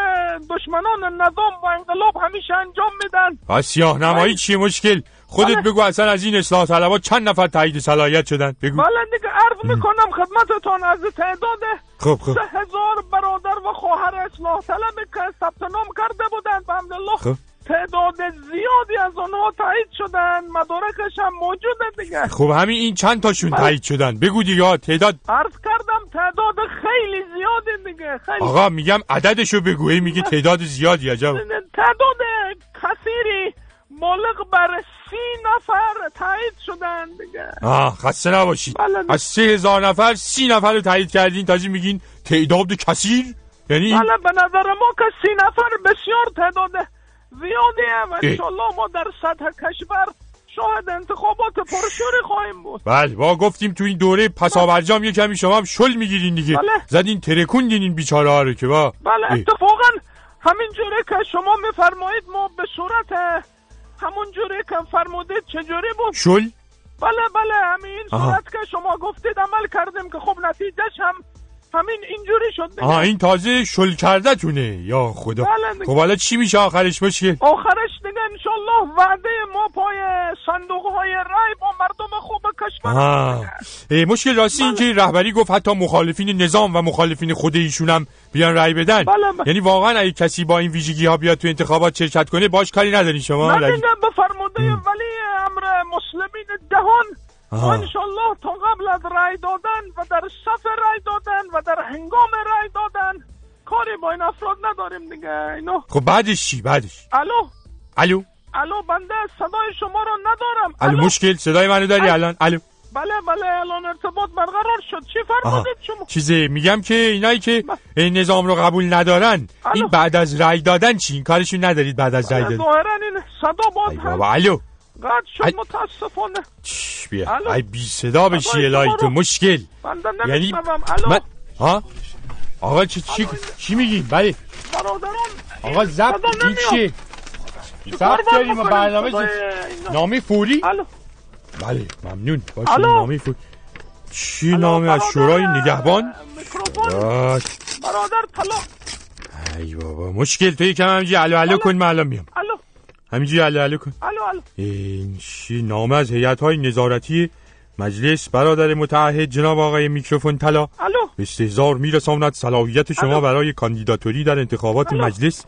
دشمنان نظام و انقلاب همیشه انجام میدن سیاه نمایی چیه مشکل خودت بله. بگو اصلا از این اصلاح طلبات چند نفر تایید صلاحیت شدن؟ بگو. بله دیگه عرض می‌کنم خدمتتون از تعداد خب خب. سه هزار برادر و خواهر اصلاح طلبی که ثبت نام کرده بودند. به الحمدلله خب. تعداد زیادی از آنها تایید شدن مدارکش هم موجوده دیگه. خب همین این چند تاشون تایید شدن؟ بگو دیگه تعداد. عرض کردم تعداد خیلی زیادی دیگه. خیلی. آقا میگم عددشو بگو. ای میگه تعداد زیادی عجب. تعداد کثیری. بالغ بر سی نفر تایید شدن دیگه آه خسته نباشید بله. از سه هزار نفر سی نفر رو تایید کردین تازه میگین تعداد کثیر یعنی بله به نظر ما که سی نفر بسیار تعداد زیادیه و. انشالله ما در سطح کشور شاهد انتخابات پرشوری خواهیم بود بله با گفتیم تو این دوره پسابرجام یه کمی شما هم شل می‌گیرین دیگه بله. زدین ترکوندین این بیچاره ها رو که با بله. اتفاقا همین جوری که شما میفرمایید ما به صورت همون جوری که فرمودید چجوری بود شل بله بله همین. صورت که شما گفتید عمل کردیم که خب نتیجهش هم همین اینجوری شد. آها این تازه شل کرده تونه یا خدا. بله. خب حالا چی میشه آخرش مشکل آخرش دیگه انشالله وعده ما پای صندوق های رای با مردم خوب کشور مشکل راستی این که رهبری گفت حتی مخالفین نظام و مخالفین خود ایشون هم بیان رأی بدن. بله، بله. یعنی واقعا اگه کسی با این ویژگی ها بیاد تو انتخابات شرکت کنه باش کاری نداری شما. نه به فرموده ولی امر مسلمین دهان. آها. انشالله تا قبل از رای دادن و در صف رای دادن و در هنگام رای دادن کاری با این افراد نداریم دیگه. اینو. خب بعدش چی؟ بعدش. الو. الو. الو بنده صدای شما رو ندارم. الو مشکل صدای منو داری الو. الان. الو. بله بله الان ارتباط برقرار شد. چی فرمودید شما؟ چیزه میگم که اینایی که این نظام رو قبول ندارن این بعد از رأی دادن چی؟ این کارشون ندارید بعد از رأی دادن. ظاهرا این صدا باز بابا الو. قطع شد. متاسفانه. بیا. ای بی صدا بشی الهی تو مشکل. یعنی من ها؟ آقا چی چی چی میگی؟ بله. برادران آقا زب این. چیه چیکار زب داریم و؟ برنامه؟ نامه فوری؟ الو. بله ممنون. باشه. نامه فوری؟ چی نامه از شورای نگهبان؟ میکروفون. برادر طلا. ای بابا مشکل تو یکم همینجی الو الو. کن من الان میام. الو همینجی الو الو کن. الو الو. این چی نامه از هیئت های نظارتی مجلس برادر متعهد جناب آقای میکروفون طلا. الو. استحضار میرساند صلاحیت شما برای کاندیداتوری در انتخابات مجلس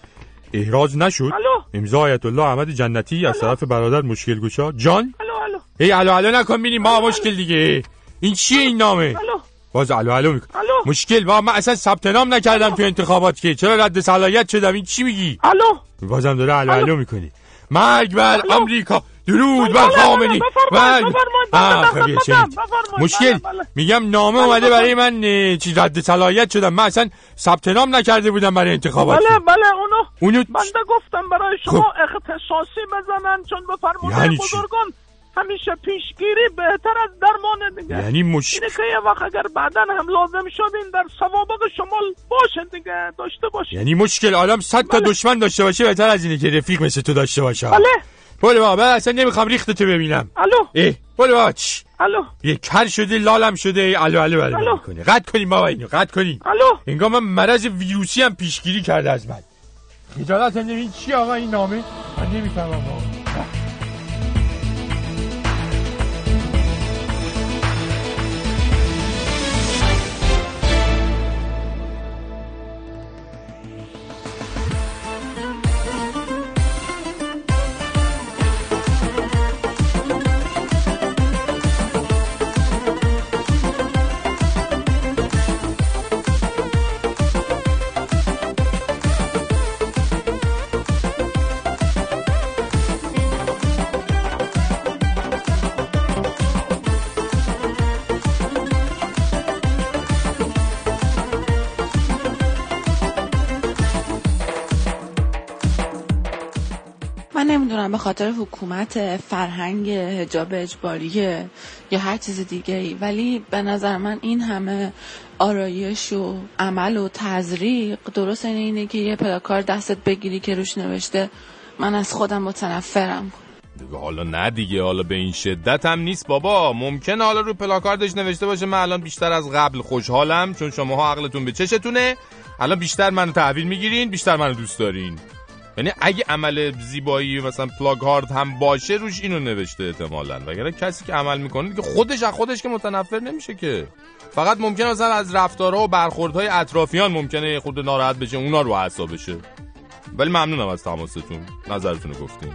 احراز نشد. الو. امضا آیت الله احمد جنتی از طرف برادر مشکل گشا جان؟ الو الو. ای الو الو نکن بینیم ما مشکل دیگه. این چیه این نامه؟ الو. باز الو الو میکن الو. مشکل با من اصلا ثبت نام نکردم تو انتخابات که. چرا رد صلاحیت شدم؟ این چی میگی؟ الو. بازم داره الو. الو می‌کنی. مرگ بر آمریکا درود بر بله، بله، بفرمایید، مرگ بله، خب، مشکل؟ بله، بله. میگم نامه اومده برای من چی رد صلاحیت شدم. من اصلا ثبت نام نکرده بودم برای انتخابات. بله بله اونو اونو بنده گفتم برای شما اختصاصی بزنن چون به فرموده یعنی؟ بزرگان. همیشه پیشگیری بهتر از درمان دیگه. یعنی مش- اینه که یه وقت اگر بعدا هم لازم شد این در سوابق شمال باشه دیگه. داشته باشید یعنی مشکل عالم صد تا دشمن داشته باشه بهتر از اینه که رفیق مثل تو داشته باشه. بله. برو بابا من اصلا نمی‌خوام ریختتو ببینم. الو. اه برو بابا چش. الو. یه کر شده لالم شده. ای الو الو الو. می‌کنه قطع کنیم بابا اینو قطع کنیم. الو. انگار من مرض ویروسی هم پیشگیری کرده از من خجالت هم این چی آقا این نامه؟ من نمی‌فهمم نمی‌دونم به خاطر حکومت فرهنگ هجاب اجباریه یا هر چیز دیگه ای ولی به نظر من این همه آرایش و عمل و تزریق درست اینه, اینه که یه پلاکار دستت بگیری که روش نوشته من از خودم متنفرم. حالا نه دیگه حالا به این شدت هم نیست بابا. ممکنه حالا رو پلاکاردش نوشته باشه من الان بیشتر از قبل خوشحالم چون شماها عقلتون به چشتونه. الان بیشتر منو تحویل می‌گیرین بیشتر منو دوست دارین. یعنی اگه عمل زیبایی مثلا پلاکارد هم باشه روش اینو نوشته احتمالاً. وگرنه کسی که عمل می‌کنه که خودش از خودش که متنفر نمیشه که. فقط ممکنه مثلا از رفتارها و برخوردهای اطرافیان ممکنه خود ناراحت بشه اونا رو اعصاب بشه. ولی ممنونم از تماستون نظرتون رو گفتین.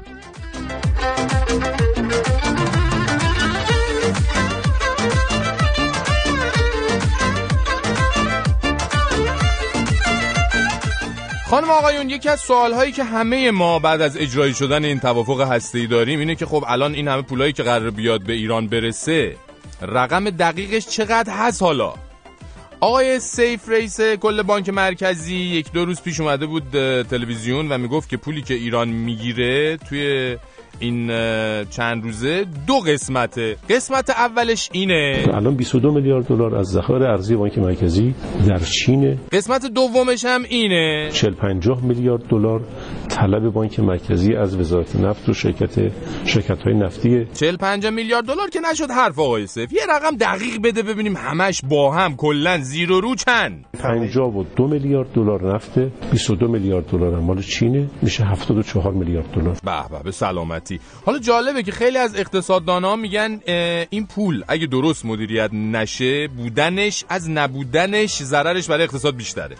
خانم آقایون یکی از سوالهایی که همه ما بعد از اجرایی شدن این توافق هسته‌ای داریم اینه که خب الان این همه پولایی که قرار بیاد به ایران برسه رقم دقیقش چقدر هست حالا؟ آقای سیف رئیس کل بانک مرکزی یک دو روز پیش اومده بود تلویزیون و می‌گفت که پولی که ایران می‌گیره توی این چند روزه دو قسمته قسمت اولش اینه. الان 22 میلیارد دلار از ذخایر ارزی بانک مرکزی در چین. قسمت دومش هم اینه. 40 50 میلیارد دلار طلب بانک مرکزی از وزارت نفت و شرکت شرکت های نفتی. 40 50 میلیارد دلار که نشد حرف آقای سیف. یه رقم دقیق بده ببینیم همش با هم کلا زیر و رو چند. 52 میلیارد دلار نفت 22 میلیارد دلار مال چینه میشه 74 میلیارد دلار. به به به سلامتی حالا جالبه که خیلی از اقتصاددانا میگن این پول اگه درست مدیریت نشه بودنش از نبودنش ضررش برای اقتصاد بیشتره.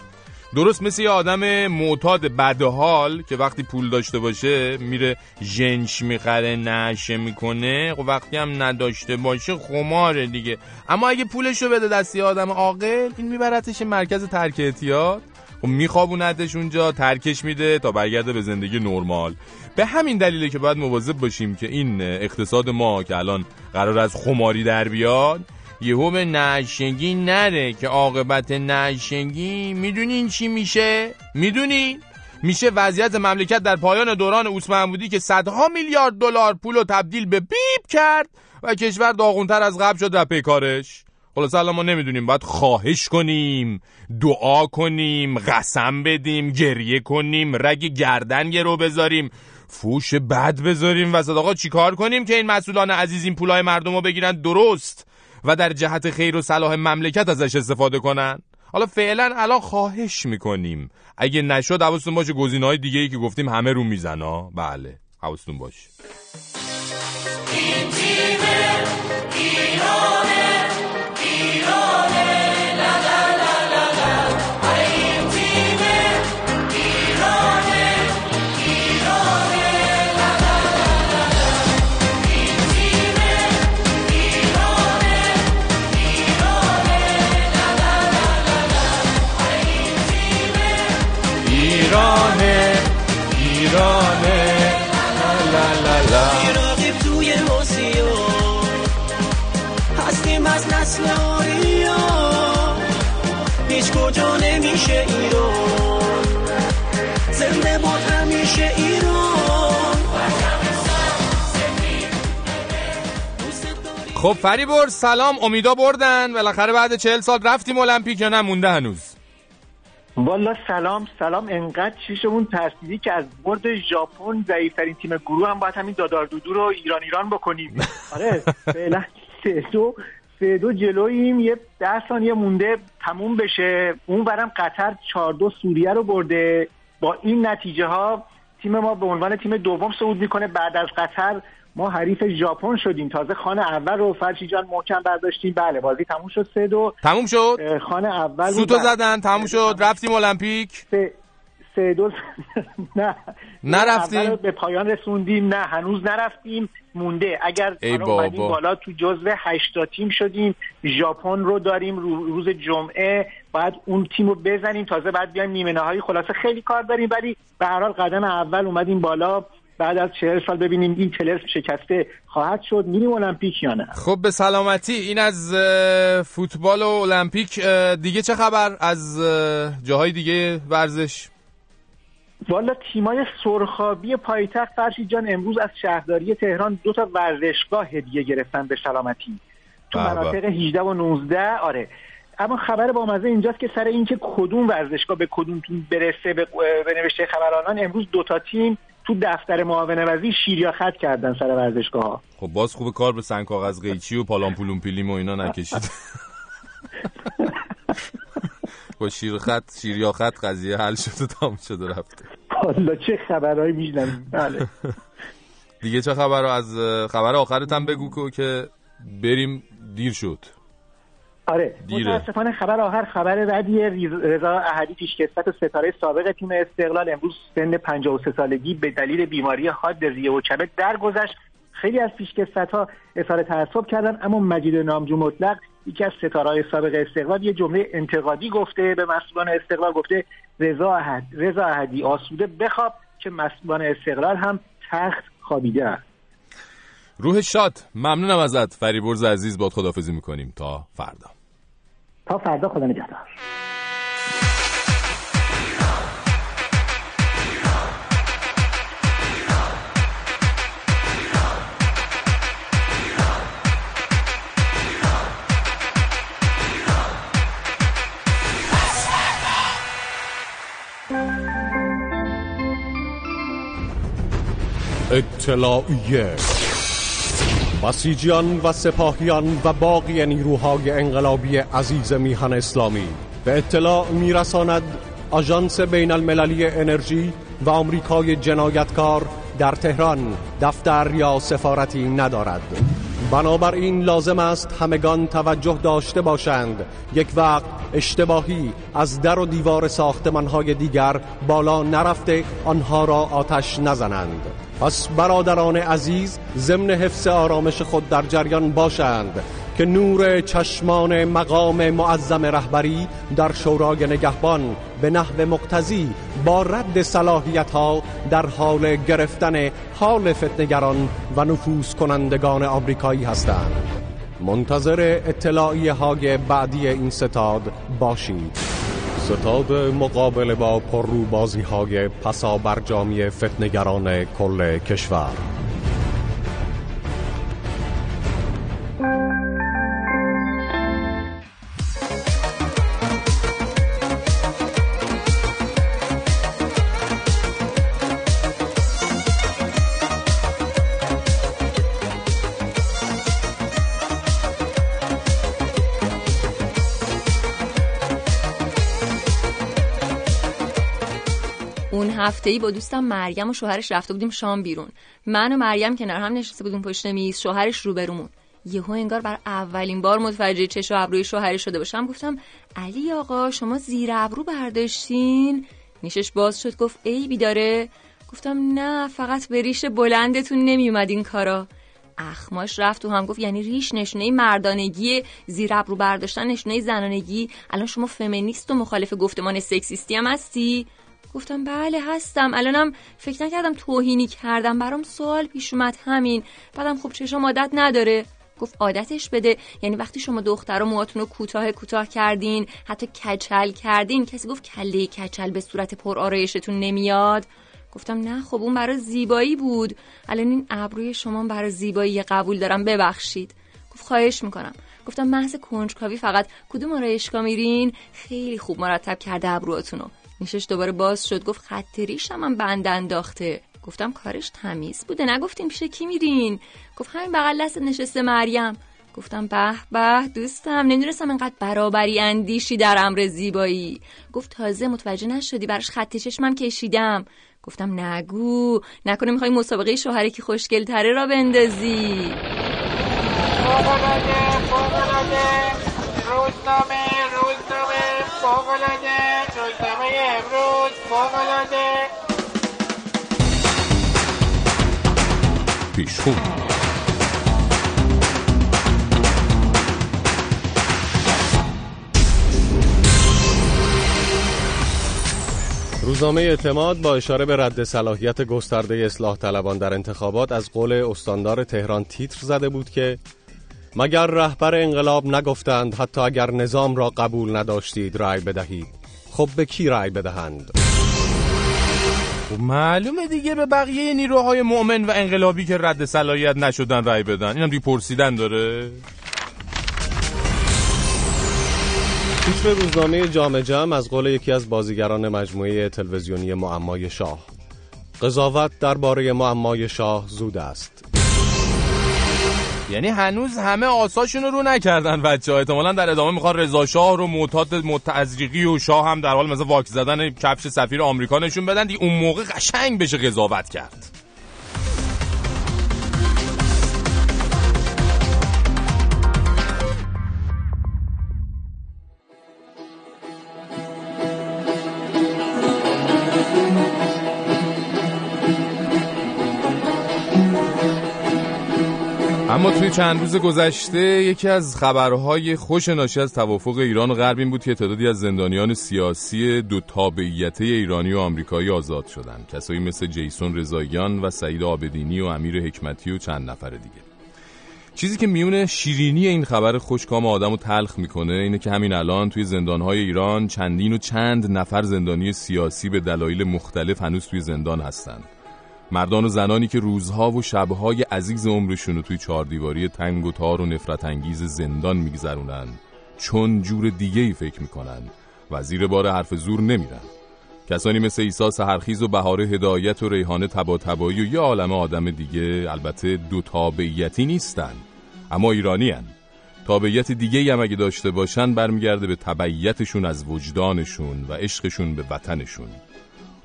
درست مثل یه آدم معتاد بدحال که وقتی پول داشته باشه میره ژنش می‌خره نشه می‌کنه و وقتی هم نداشته باشه خماره دیگه. اما اگه پولشو بده دستی آدم عاقل این میبرتش مرکز ترک اعتیاد. خب میخوابوندش اونجا ترکش میده تا برگرده به زندگی نرمال. به همین دلیله که باید مواظب باشیم که این اقتصاد ما که الان قرار از خماری در بیاد یهو به نشگی نره که عاقبت نشگی می‌دونین چی میشه؟ می‌دونین؟ میشه وضعیت مملکت در پایان دوران اوس محمودی که صدها میلیارد دلار پول و تبدیل به بیب کرد و کشور داغونتر از قبل شد در پیکارش خلاص الان ما نمی‌دونیم باید خواهش کنیم دعا کنیم قسم بدیم گریه کنیم رگ گردن گرو بذاریم فوش بد بذاریم و آقا چیکار کنیم که این مسئولان عزیز این پولای مردم رو بگیرن درست و در جهت خیر و صلاح مملکت ازش استفاده کنن؟ حالا فعلا الان خواهش می‌کنیم. اگه نشد حواستون باشه گزینه‌های دیگه ای که گفتیم همه رو میزنا بله حواستون باشه. این تیم ایرانه خب فریبر سلام امیدا بردن. بالاخره بعد چهل سال رفتیم المپیک یا نه مونده هنوز؟ والا سلام سلام. انقدر چیشمون ترسیدی که از برد ژاپن ضعیفترین تیم گروه هم باید همین دادار دودو رو ایران ایران بکنیم. آره فعلا سه دو سه دو جلوییم. یه ده ثانیه مونده تموم بشه. اون برم قطر چهار دو سوریه رو برده. با این نتیجه ها تیم ما به عنوان تیم دوم صعود می‌کنه بعد از قطر. ما حریف ژاپن شدیم. تازه خانه اول رو فرشی جان محکم برداشتیم. بله بازی تموم شد. سه دو. تموم شد؟ خانه اول. سوتو. زدن. تموم شد. رفتیم المپیک. سه, سه دو. نه. نرفتیم؟ به پایان رسوندیم. نه هنوز نرفتیم. مونده. اگر ای بابا. بالا تو جزو هشتا تیم شدیم. ژاپن رو داریم رو- روز جمعه. باید اون تیم رو بزنیم. تازه بعد بیایم نیمه نهایی. خلاصه خیلی کار داریم. ولی به هر حال قدم اول اومدیم بالا. بعد از چهل سال ببینیم این تلس شکسته خواهد شد. میریم المپیک یا نه؟ خب به سلامتی. این از فوتبال و المپیک. دیگه چه خبر؟ از اه، جاهای دیگه ورزش؟ والا تیمای سرخابی پایتخت فرشید جان امروز از شهرداری تهران دو تا ورزشگاه هدیه گرفتن به سلامتی. تو. مناطق 18 و 19 آره. اما خبر با مزه اینجاست که سر اینکه کدوم ورزشگاه به کدوم تیم برسه به نوشته خبرانان امروز دو تا تیم تو دفتر معاونه وزیر شیریا خط کردن سر ورزشگاه ها خب باز خوب کار به سنگ کاغذ قیچی و پالان پولون پیلیم و اینا نکشید. با شیر خط شیر یا خط قضیه حل شد و تمام شد و رفته والا چه خبرهایی میشنم بله. دیگه چه خبر از خبر آخرت هم بگو که بریم دیر شد. آره. متاسفانه خبر آخر خبر ریز- رضا احدی پیشکسوت و ستاره سابق تیم استقلال امروز سن 53 سالگی به دلیل بیماری حاد ریه و کبد درگذشت. خیلی از پیشکسوت ها اظهار تعصب کردن اما مجید نامجو مطلق یکی از ستارهای سابق استقلال یه جمله انتقادی گفته به مسئولان استقلال گفته رضا احد رضا احدی آسوده بخواب که مسئولان استقلال هم تخت خوابیده روح شاد ممنونم ازت. فریبرز عزیز باد خدافزی می‌کنیم. تا فردا. تا فردا خدا نگهدار. اطلاعیه. بسیجیان و سپاهیان و باقی نیروهای انقلابی عزیز میهن اسلامی به اطلاع میرساند آژانس بین المللی انرژی و آمریکای جنایتکار در تهران دفتر یا سفارتی ندارد. بنابراین لازم است همگان توجه داشته باشند. یک وقت اشتباهی از در و دیوار ساختمانهای دیگر بالا نرفته آنها را آتش نزنند. پس برادران عزیز ضمن حفظ آرامش خود در جریان باشند. که نور چشمان مقام معظم رهبری در شورای نگهبان به نحو مقتضی با رد صلاحیت ها در حال گرفتن حال فتنگران و نفوذ کنندگان آمریکایی هستند. منتظر اطلاعیه های بعدی این ستاد باشید. ستاد مقابله با پررو بازی های پسا برجامی فتنگران کل کشور. هفته ای با دوستم مریم و شوهرش رفته بودیم شام بیرون. من و مریم کنار هم نشسته بودیم پشت میز شوهرش روبرومون. یهو انگار بر اولین بار متوجه چش و ابروی شوهرش شده باشم گفتم علی آقا شما زیر ابرو برداشتین؟ نیشش باز شد گفت عیبی داره گفتم نه فقط به ریش بلندتون نمیومد این کارا. اخماش رفت و هم گفت یعنی ریش نشونه مردانگی زیر ابرو برداشتن نشونه زنانگی. الان شما فمینیست و مخالف گفتمان سکسیستی هم هستی؟ گفتم بله هستم. الانم فکر نکردم توهینی کردم. برام سوال پیش اومد همین. بعدم خب چشم عادت نداره. گفت عادتش بده. یعنی وقتی شما دخترها موهاتون رو کوتاه کوتاه کردین حتی کچل کردین کسی گفت کله کچل به صورت پر آرایشتون نمیاد؟ گفتم نه خب اون برای زیبایی بود. الان این ابروی شما برای زیبایی قبول دارم. ببخشید. گفت خواهش می‌کنم. گفتم محض کنجکاوی فقط کدوم آرایشگاه میرین؟ خیلی خوب مرتب کرده ابروهاتونو. نیشش دوباره باز شد گفت خط ریشم هم بند انداخته. گفتم کارش تمیز بوده نگفتیم پیش کی میرین؟ گفت همین بغل دست نشسته مریم. گفتم به به دوستم نمی‌دونستم انقدر برابری اندیشی در امر زیبایی. گفت تازه متوجه نشدی براش خط چشمم کشیدم. گفتم نگو نکنه می‌خوای مسابقه شوهر کی خوشگل تره را بندازی روزنامه روزنامه پیشخون روزنامه اعتماد با اشاره به رد صلاحیت گسترده اصلاح طلبان در انتخابات از قول استاندار تهران تیتر زده بود که مگر رهبر انقلاب نگفتند حتی اگر نظام را قبول نداشتید رأی بدهید. خب به کی رأی بدهند؟ خب معلومه دیگه به بقیه نیروهای مؤمن و انقلابی که رد صلاحیت نشدن رأی بدن. اینم دیگه پرسیدن داره. تیتر روزنامه جامعه جمع از قول یکی از بازیگران مجموعه تلویزیونی معمای شاه. قضاوت درباره معمای شاه زود است. یعنی هنوز همه آساشون رو نکردن بچه ها احتمالا در ادامه می‌خوان رضا شاه رو معتاد متعزریقی و شاه هم در حال مثلا واک زدن کفش سفیر آمریکا نشون بدن. دیگه اون موقع قشنگ بشه قضاوت کرد. چند روز گذشته یکی از خبرهای خوش ناشی از توافق ایران و غرب این بود که تعدادی از زندانیان سیاسی دو تابعیته ایرانی و آمریکایی آزاد شدند. کسایی مثل جیسون رضاییان و سعید آبدینی و امیر حکمتی و چند نفر دیگه. چیزی که میونه شیرینی این خبر خوشکام آدم و تلخ می‌کنه اینه که همین الان توی زندانهای ایران چندین و چند نفر زندانی سیاسی به دلایل مختلف هنوز توی زندان هستند. مردان و زنانی که روزها و شبهای عزیز عمرشون رو توی چهار دیواری تنگ و تار و نفرت انگیز زندان میگذرونن چون جور دیگه ای فکر می‌کنن و زیر بار حرف زور نمیرن کسانی مثل ایسا سهرخیز و بهار هدایت و ریحانه تبا تبایی و یه عالم آدم دیگه البته دو تابعیتی نیستن اما ایرانی هن. تابعیت دیگه هم اگه داشته باشن برمیگرده به تبعیتشون از وجدانشون و عشقشون به وطنشون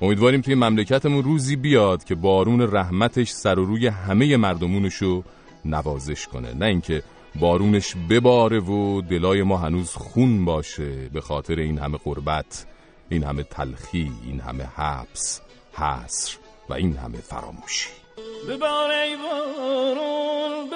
امیدواریم توی مملکتمون روزی بیاد که بارون رحمتش سر و روی همه مردمونشو نوازش کنه. نه اینکه بارونش بباره و دلای ما هنوز خون باشه به خاطر این همه قربت این همه تلخی این همه حبس حسر و این همه فراموشی. ببار بارون